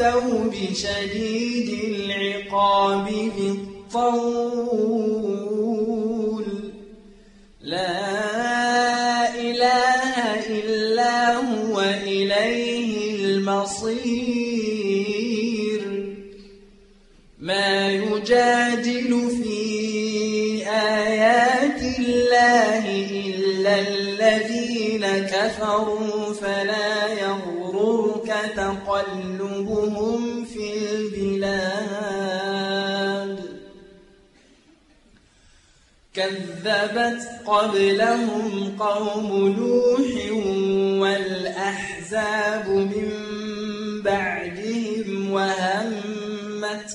التوب شديد العقاب بالطول لا إله إلا هو إليه المصير. ما يجادل في آيات الله إلا الذين كفروا فلا يغررك في البلاد. كذبت قبلهم قوم نوح والأحزاب من بعدهم وهمت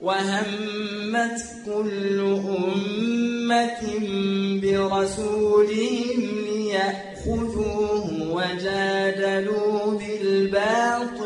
وهمت كل أمة برسولهم ليأخذوه وجادلوا بالباطل.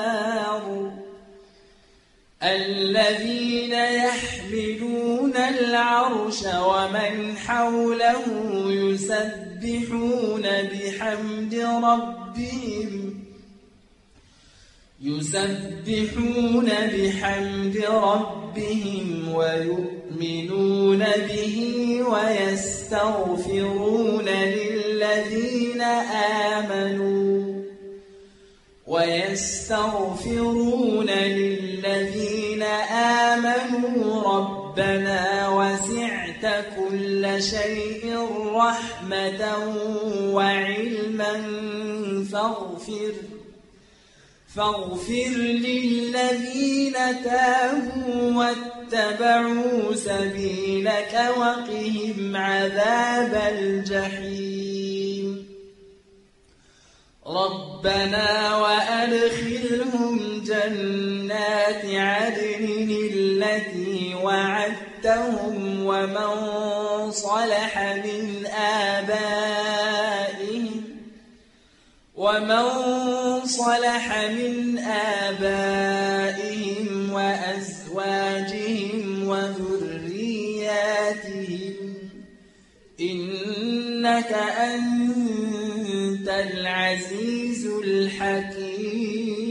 الذين يحملون العرش ومن حوله يسبحون بحمد ربهم يسبحون بحمد ربهم ويؤمنون به ويستغفرون للذين آمنوا ويستغفرون للذين ربنا وسعت كل شيء رحمة وعلما فاغفر فاغفر للذين تابوا واتبعوا سبيلك وقهم عذاب الجحيم. ربنا وأدخلهم جنات عدن التي وعدتهم ومن صلح من آبائهم ومن صلح من آبائهم وأزواجهم وذرياتهم إنك أنت العزيز الحكيم.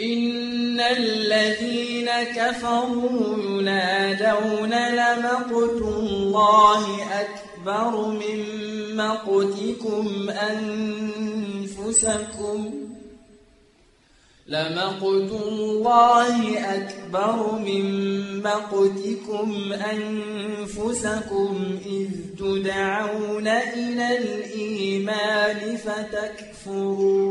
إن الذين كفروا ينادون لمقت الله أكبر من مقتكم أنفسكم لمقت الله أكبر من مقتكم أنفسكم إذ تدعون إلى الإيمان فتكفرون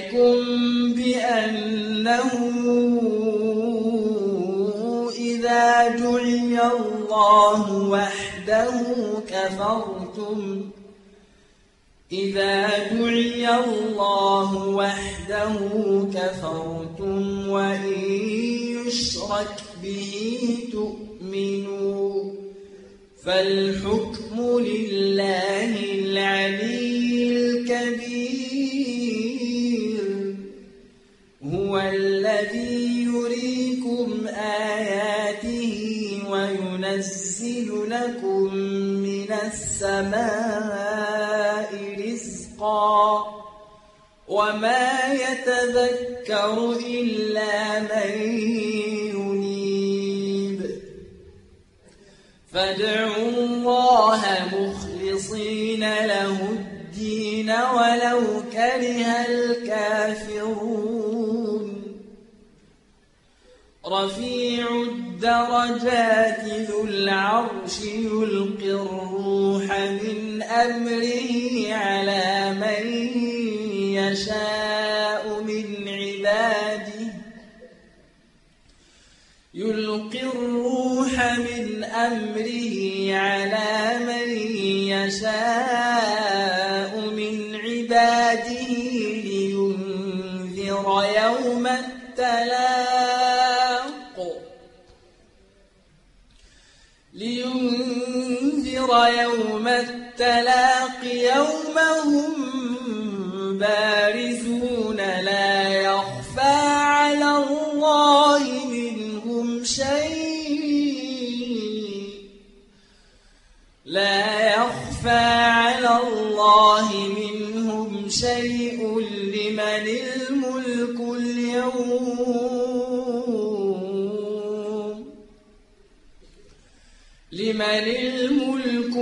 ذلكم بأنه إذا دعي الله وحده كفرتم. إذا دعي الله وحده كفرتم وإن يشرك به تؤمنوا فالحكم لله العلي لكم من السماء رزقا وما يتذكر إلا من ينيب. فادعوا الله مخلصين له الدين ولو كره الكافرون. رفيع الدرجات ذو العرش يلقي الروح من أمره على من يشاء من عباده. يلقي الروح من أمره على من يشاء التلاق يوم هم بارزون لا يخفى على الله منهم شيء. لا يخفى على الله منهم شيء لمن الملك اليوم. لمن الملك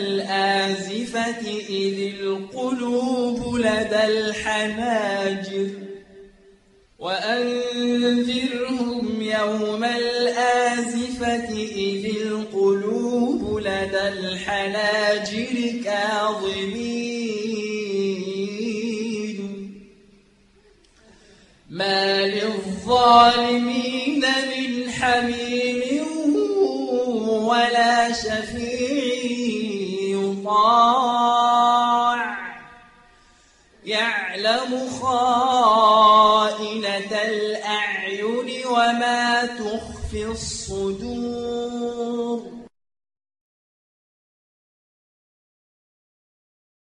الآزفة إذ القلوب لدى الحناجر وأنذرهم يوم الآزفة إذ القلوب لدى الحناجر كاظمين. ما للظالمين من حميم ولا شفيع يعلم خائنة الأعين وما تخفي الصدور.